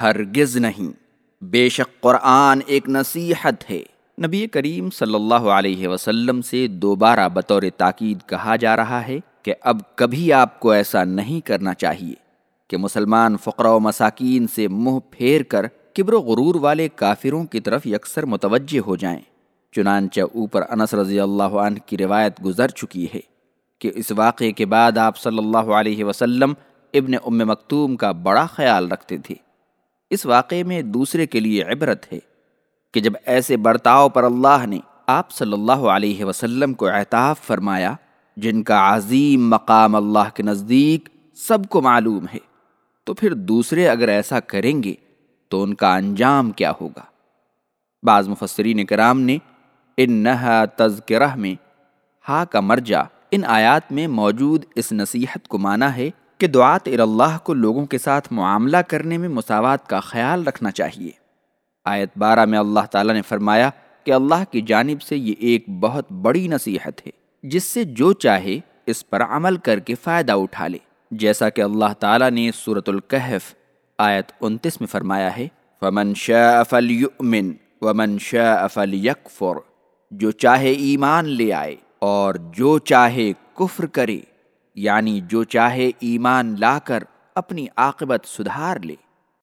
ہرگز نہیں۔ بے شک قرآن ایک نصیحت ہے۔ نبی کریم صلی اللہ علیہ وسلم سے دوبارہ بطور تاکید کہا جا رہا ہے کہ اب کبھی آپ کو ایسا نہیں کرنا چاہیے کہ مسلمان فقرا و مساکین سے منہ پھیر کر کبر و غرور والے کافروں کی طرف یکسر متوجہ ہو جائیں۔ چنانچہ اوپر انس رضی اللہ عنہ کی روایت گزر چکی ہے۔ کہ اس واقعے کے بعد آپ صلی اللہ علیہ وسلم ابن ام مکتوم کا بڑا خیال رکھتے تھے۔ اس واقعے میں دوسرے کے لیے عبرت ہے کہ جب ایسے برتاؤ پر اللہ نے آپ صلی اللہ علیہ وسلم کو اعتاف فرمایا، جن کا عظیم مقام اللہ کے نزدیک سب کو معلوم ہے، تو پھر دوسرے اگر ایسا کریں گے تو ان کا انجام کیا ہوگا؟ بعض مفسرین کرام نے ان نہ تذکرہ میں ہا کا مرجع ان آیات میں موجود اس نصیحت کو مانا ہے کہ دعات اللہ کو لوگوں کے ساتھ معاملہ کرنے میں مساوات کا خیال رکھنا چاہیے۔ آیت بارہ میں اللہ تعالیٰ نے فرمایا کہ اللہ کی جانب سے یہ ایک بہت بڑی نصیحت ہے، جس سے جو چاہے اس پر عمل کر کے فائدہ اٹھا لے۔ جیسا کہ اللہ تعالیٰ نے صورت الکحف آیت انتیس میں فرمایا ہے، فمن شاء فلیؤمن ومن شاء فلیکفر جو چاہے ایمان لے آئے۔ اور جو چاہے کفر کرے یعنی جو چاہے ایمان لا کر اپنی عاقبت سدھار لے۔